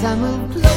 as I move closer.